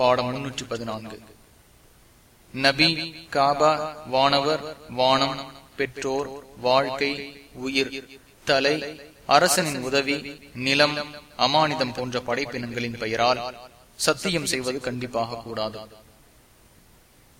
பாடம் முன்னூற்றி பதினான்கு. நபி காபா வானவர் வானம் பெற்றோர் வாழ்க்கை உயிர் தலை அரசனின் உதவி நிலம் அமானிதம் போன்ற படைப்பினங்களின் பெயரால் சத்தியம் செய்வது கண்டிப்பாக கூடாது.